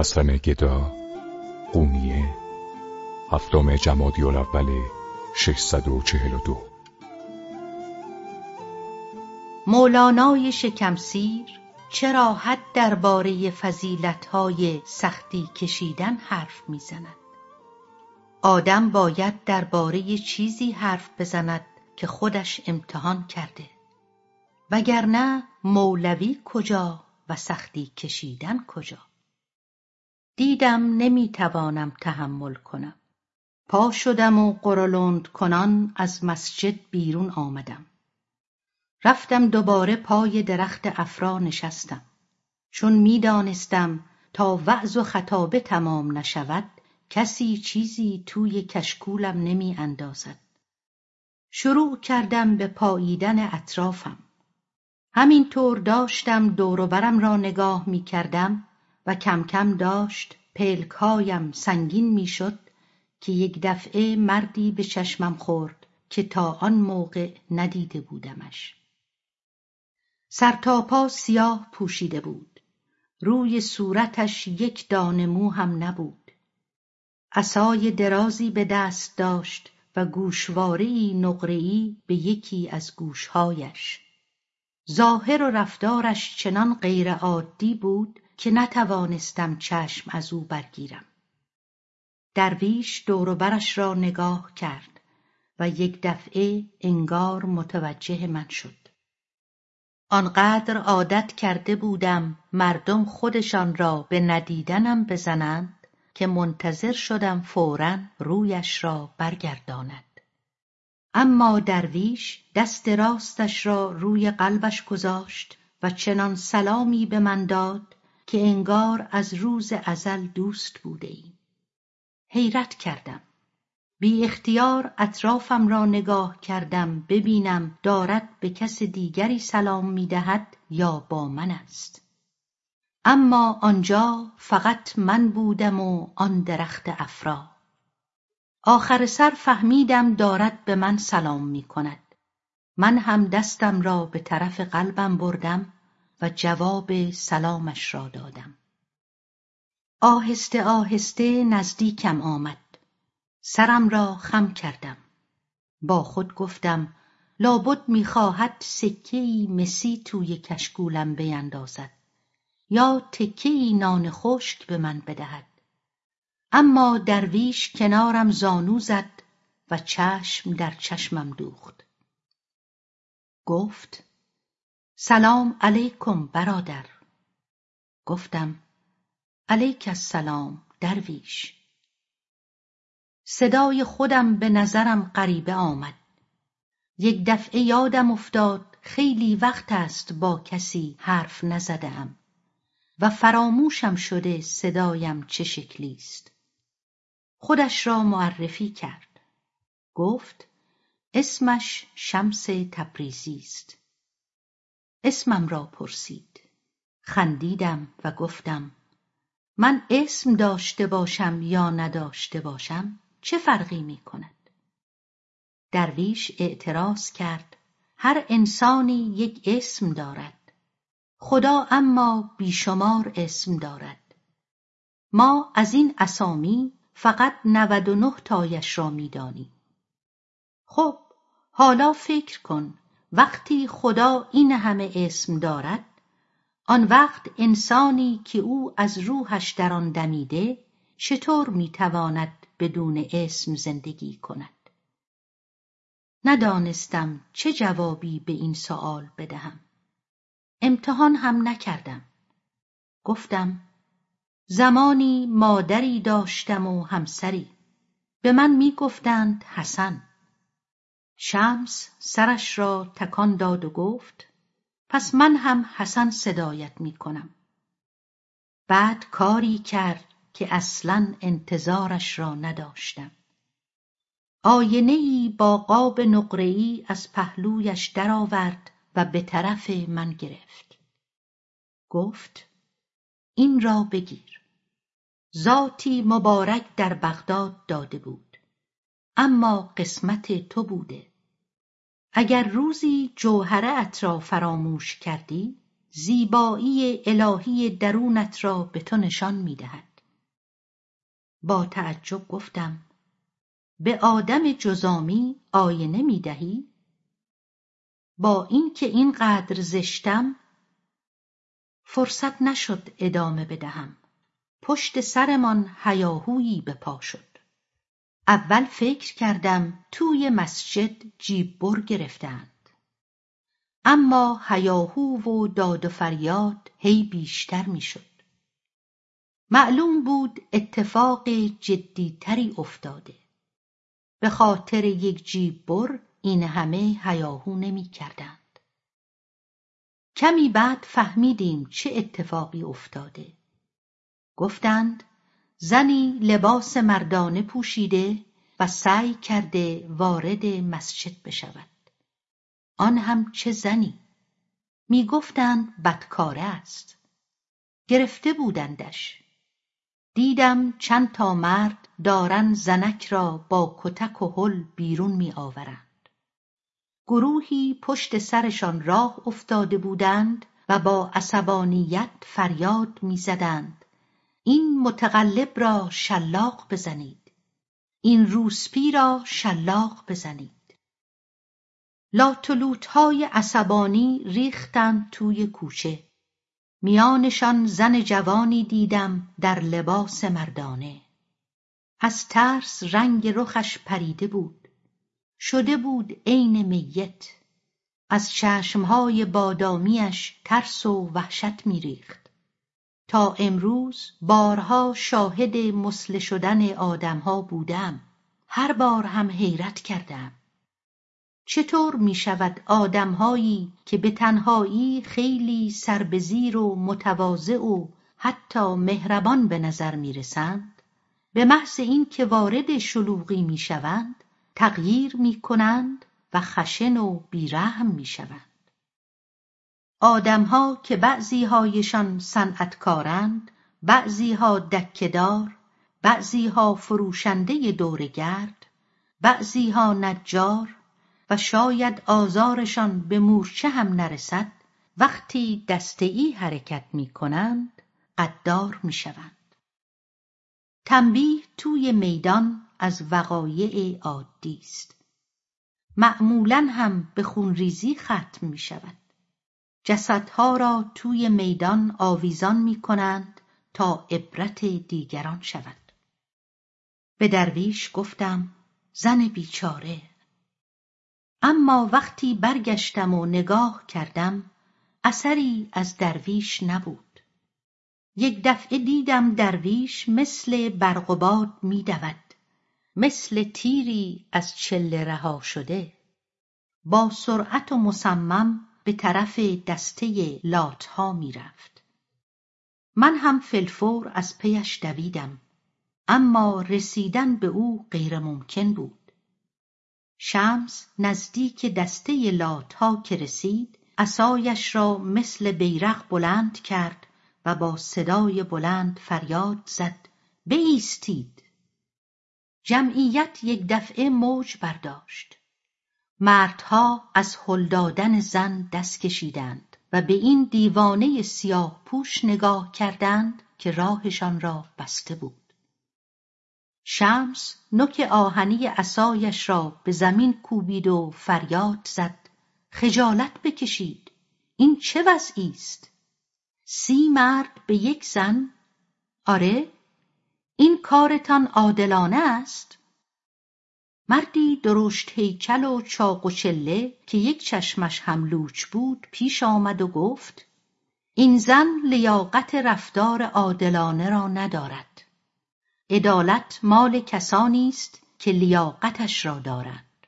حسن گدا هفتم جمادی الاول 642 مولانای شکمسیر چرا حد درباره فضیلتهای سختی کشیدن حرف می‌زند؟ آدم باید درباره چیزی حرف بزند که خودش امتحان کرده. وگرنه مولوی کجا و سختی کشیدن کجا؟ دیدم نمی‌توانم تحمل کنم. پا شدم و قرولند کنان از مسجد بیرون آمدم. رفتم دوباره پای درخت افرا نشستم. چون می‌دانستم تا وعظ و خطابه تمام نشود کسی چیزی توی کشکولم نمی اندازد. شروع کردم به پاییدن اطرافم. همینطور داشتم دوروبرم را نگاه می کردم و کم کم داشت پلکهایم سنگین می‌شد که یک دفعه مردی به چشمم خورد که تا آن موقع ندیده بودمش. سرتاپا سیاه پوشیده بود. روی صورتش یک دانه مو هم نبود. عصای درازی به دست داشت و گوشوارهای نقرهای به یکی از گوشهایش. ظاهر و رفتارش چنان غیرعادی بود که نتوانستم چشم از او برگیرم. درویش دور برش را نگاه کرد و یک دفعه انگار متوجه من شد. آنقدر عادت کرده بودم مردم خودشان را به ندیدنم بزنند که منتظر شدم فورا رویش را برگرداند. اما درویش دست راستش را روی قلبش گذاشت و چنان سلامی به من داد که انگار از روز ازل دوست بودیم حیرت کردم. بی اختیار اطرافم را نگاه کردم ببینم دارد به کس دیگری سلام می‌دهد یا با من است. اما آنجا فقط من بودم و آن درخت افرا. آخر سر فهمیدم دارد به من سلام می کند. من هم دستم را به طرف قلبم بردم و جواب سلامش را دادم. آهسته آهسته نزدیکم آمد. سرم را خم کردم. با خود گفتم لابد می‌خواهد سکهای مسی توی کشکولم بیندازد یا تکهای نان خشک به من بدهد. اما درویش کنارم زانو زد و چشم در چشمم دوخت. گفت سلام علیکم برادر. گفتم علیک السلام درویش. صدای خودم به نظرم غریبه آمد. یک دفعه یادم افتاد خیلی وقت است با کسی حرف نزدهام و فراموشم شده صدایم چه شکلی است. خودش را معرفی کرد. گفت اسمش شمس تبریزی است. اسمم را پرسید. خندیدم و گفتم من اسم داشته باشم یا نداشته باشم چه فرقی می کند درویش اعتراض کرد هر انسانی یک اسم دارد. خدا اما بیشمار اسم دارد. ما از این اسامی فقط نود و نه تایش را می‌دانیم. خب حالا فکر کن وقتی خدا این همه اسم دارد آن وقت انسانی که او از روحش در آن دمیده چطور می‌تواند بدون اسم زندگی کند؟ ندانستم چه جوابی به این سؤال بدهم. امتحان هم نکردم. گفتم زمانی مادری داشتم و همسری. به من می‌گفتند حسن. شمس سرش را تکان داد و گفت پس من هم حسن صدایت می کنم بعد کاری کرد که اصلا انتظارش را نداشتم. آینهای با قاب نقرهای از پهلویش درآورد و به طرف من گرفت. گفت این را بگیر. ذاتی مبارک در بغداد داده بود. اما قسمت تو بوده. اگر روزی جوهرت را فراموش کردی زیبایی الهی درونت را به تو نشان می‌دهد. با تعجب گفتم به آدم جزامی آینه می‌دهی؟ با اینکه اینقدر زشتم فرصت نشد ادامه بدهم. پشت سرمان هیاهویی به پا شد. اول فکر کردم توی مسجد جیببر گرفتند. اما هیاهو و داد و فریاد هی بیشتر می‌شد. معلوم بود اتفاق جدیتری افتاده. به خاطر یک جیببر این همه هیاهو نمی‌کردند. کمی بعد فهمیدیم چه اتفاقی افتاده. گفتند زنی لباس مردانه پوشیده و سعی کرده وارد مسجد بشود. آن هم چه زنی؟ می‌گفتند بدکاره است. گرفته بودندش. دیدم چند تا مرد دارن زنک را با کتک و حل بیرون میآورند. گروهی پشت سرشان راه افتاده بودند و با عصبانیت فریاد می‌زدند. این متقلب را شلاق بزنید. این روسپی را شلاق بزنید. لات و های عصبانی ریختند توی کوچه. میانشان زن جوانی دیدم در لباس مردانه. از ترس رنگ رخش پریده بود. شده بود عین میت. از چشمهای بادامیش ترس و وحشت میریخت. تا امروز بارها شاهد مسله شدن آدمها بودم. هر بار هم حیرت کردم. چطور می‌شود آدمهایی که به تنهایی خیلی سربزیر و متواضع و حتی مهربان به نظر می‌رسند؟ به محض اینکه وارد شلوغی می‌شوند تغییر می‌کنند و خشن و بیرحم می‌شوند. آدمها که بعضیهایشان صنعتکارند بعضیها دکهدار بعضیها فروشنده دورگرد بعضیها نجار و شاید آزارشان به مورچه هم نرسد وقتی دستهای حرکت می‌کنند غدار می‌شوند. تنبیه توی میدان از وقایع عادی است. معمولا هم به خونریزی ختم می‌شود. جسدها را توی میدان آویزان می‌کنند تا عبرت دیگران شود. به درویش گفتم زن بیچاره. اما وقتی برگشتم و نگاه کردم اثری از درویش نبود. یک دفعه دیدم درویش مثل برق و باد میدود مثل تیری از چله رها شده. با سرعت و مصمم به طرف دسته لاتها می‌رفت. من هم فلفور از پیش دویدم اما رسیدن به او غیرممکن بود. شمس نزدیک دسته لاتها که رسید عصایش را مثل بیرق بلند کرد و با صدای بلند فریاد زد بایستید جمعیت یک دفعه موج برداشت. مردها از هل دادن زن دست کشیدند و به این دیوانه سیاه پوش نگاه کردند که راهشان را بسته بود. شمس نوک آهنی عصایش را به زمین کوبید و فریاد زد خجالت بکشید این چه وضعی است؟ سی مرد به یک زن؟ آره این کارتان عادلانه است؟ مردی درشت هیکل و چاق و چله که یک چشمش هم لوچ بود پیش آمد و گفت این زن لیاقت رفتار عادلانه را ندارد. عدالت مال کسانی است که لیاقتش را دارند.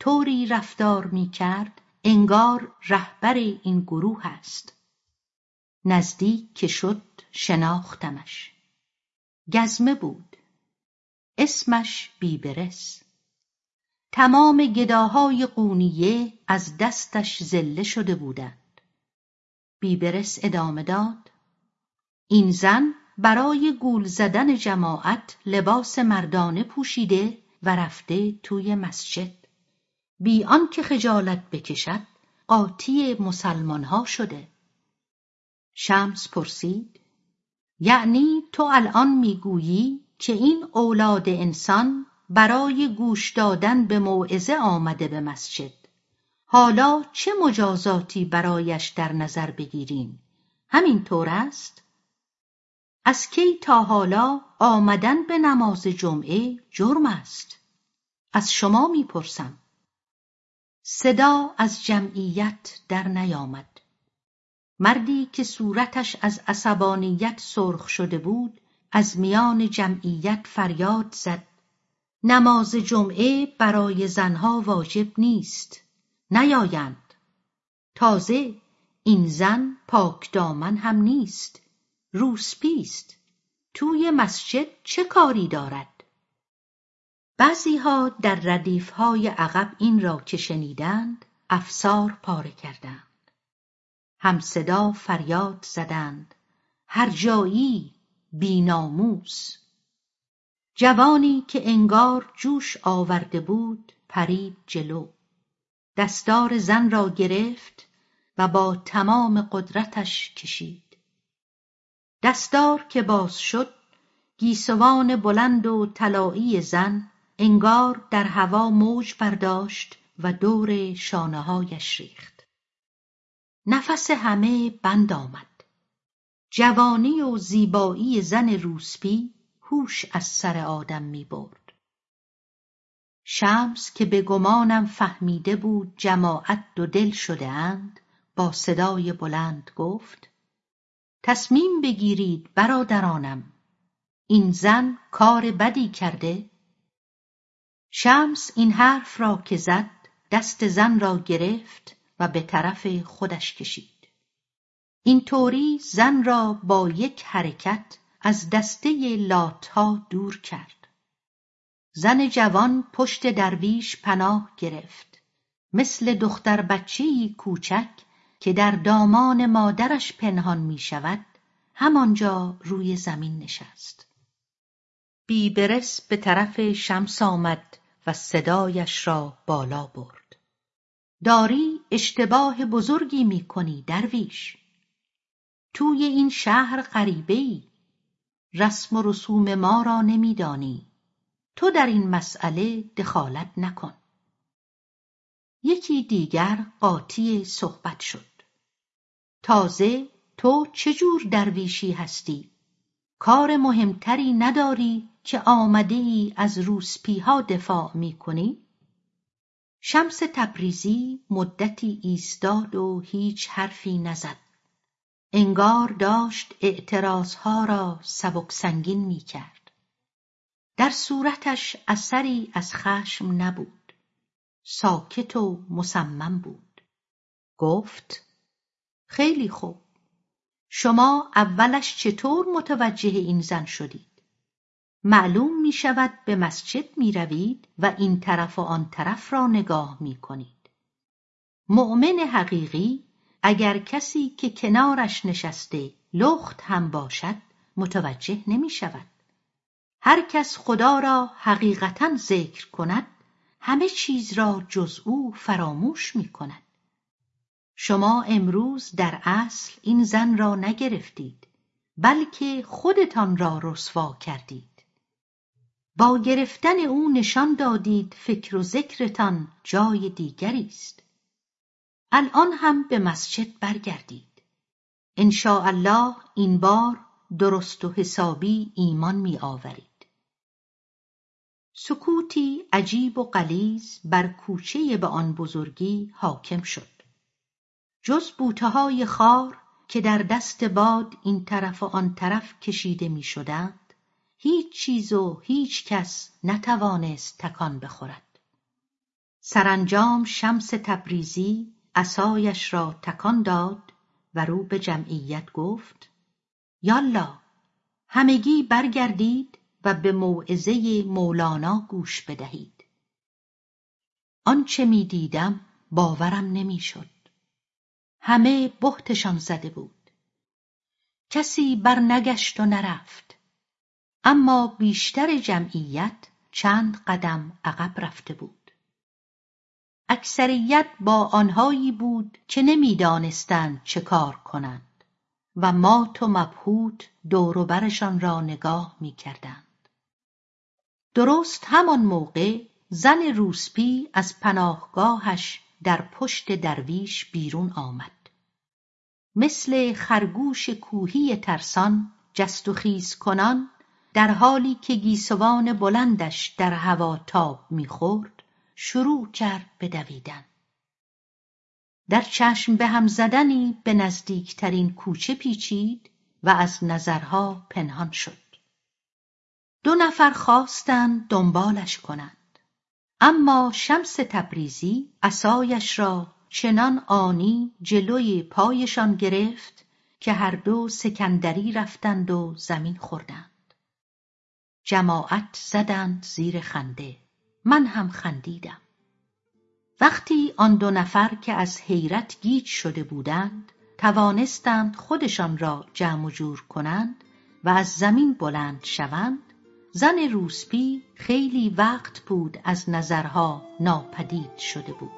طوری رفتار می‌کرد انگار رهبر این گروه است. نزدیک که شد شناختمش. گزمه بود. اسمش بیبرس. تمام گداهای قونیه از دستش زله شده بودند. بیبرس ادامه داد این زن برای گول زدن جماعت لباس مردانه پوشیده و رفته توی مسجد. بی آنکه خجالت بکشد قاطی مسلمانها شده. شمس پرسید یعنی تو الان می‌گویی که این اولاد انسان برای گوش دادن به موعظه آمده به مسجد. حالا چه مجازاتی برایش در نظر بگیریم؟ همین طور است؟ از کی تا حالا آمدن به نماز جمعه جرم است؟ از شما می‌پرسم. صدا از جمعیت در نیامد. مردی که صورتش از عصبانیت سرخ شده بود از میان جمعیت فریاد زد. نماز جمعه برای زنها واجب نیست. نیایند. تازه این زن پاک دامن هم نیست. روسپیست توی مسجد چه کاری دارد؟ بعضیها در ردیفهای عقب این را که شنیدند افسار پاره کردند. همصدا فریاد زدند. هر جایی بیناموس. جوانی که انگار جوش آورده بود پرید جلو. دستار زن را گرفت و با تمام قدرتش کشید. دستار که باز شد گیسوان بلند و طلایی زن انگار در هوا موج برداشت و دور شانههایش ریخت. نفس همه بند آمد. جوانی و زیبایی زن روسپی هوش از سر آدم می برد. شمس که به گمانم فهمیده بود جماعت دو دل شده اند با صدای بلند گفت تصمیم بگیرید برادرانم این زن کار بدی کرده شمس این حرف را که زد دست زن را گرفت و به طرف خودش کشید این طوری زن را با یک حرکت از دسته لاتها دور کرد. زن جوان پشت درویش پناه گرفت. مثل دختر بچهای کوچک که در دامان مادرش پنهان می شود همانجا روی زمین نشست. بیبرس به طرف شمس آمد و صدایش را بالا برد. داری اشتباه بزرگی می کنی درویش. توی این شهر غریبه ای رسم و رسوم ما را نمیدانی. تو در این مسئله دخالت نکن. یکی دیگر قاطی صحبت شد. تازه تو چجور درویشی هستی؟ کار مهمتری نداری که آمده ای از روسپیها دفاع می کنی؟ شمس تبریزی مدتی ایستاد و هیچ حرفی نزد. انگار داشت اعتراضها را سبک سنگین می کرد. در صورتش اثری از خشم نبود. ساکت و مصمم بود. گفت خیلی خوب. شما اولش چطور متوجه این زن شدید؟ معلوم می شود به مسجد می روید و این طرف و آن طرف را نگاه می کنید. مؤمن حقیقی اگر کسی که کنارش نشسته لخت هم باشد متوجه نمی شود. هر کس خدا را حقیقتا ذکر کند همه چیز را جز او فراموش می کند. شما امروز در اصل این زن را نگرفتید بلکه خودتان را رسوا کردید. با گرفتن او نشان دادید فکر و ذکرتان جای دیگری است. الان هم به مسجد برگردید. الله این بار درست و حسابی ایمان می آورید. سکوتی عجیب و غلیظ بر کوچه به آن بزرگی حاکم شد. جز های خار که در دست باد این طرف و آن طرف کشیده می شدند هیچ چیز و هیچ کس نتوانست تکان بخورد. سرانجام شمس تبریزی عصایش را تکان داد و رو به جمعیت گفت یالا همگی برگردید و به موعظه مولانا گوش بدهید. آنچه می دیدم باورم نمی‌شد همه بهتشان زده بود. کسی برنگشت و نرفت. اما بیشتر جمعیت چند قدم عقب رفته بود. اکثریت با آنهایی بود که نمی‌دانستند چه کار کنند و مات و مبهوت دوروبرشان را نگاه می‌کردند. درست همان موقع زن روسپی از پناهگاهش در پشت درویش بیرون آمد. مثل خرگوش کوهی ترسان جست و خیز کنان در حالی که گیسوان بلندش در هوا تاب می‌خورد شروع کرد به دویدن. در چشم به هم زدنی به نزدیکترین کوچه پیچید و از نظرها پنهان شد. دو نفر خواستند دنبالش کنند. اما شمس تبریزی عصایش را چنان آنی جلوی پایشان گرفت که هر دو سکندری رفتند و زمین خوردند. جماعت زدند زیر خنده. من هم خندیدم. وقتی آن دو نفر که از حیرت گیج شده بودند توانستند خودشان را جمع و جور کنند و از زمین بلند شوند زن روسپی خیلی وقت بود از نظرها ناپدید شده بود.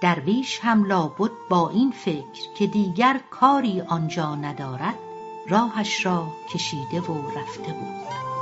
درویش هم لابد با این فکر که دیگر کاری آنجا ندارد راهش را کشیده و رفته بود.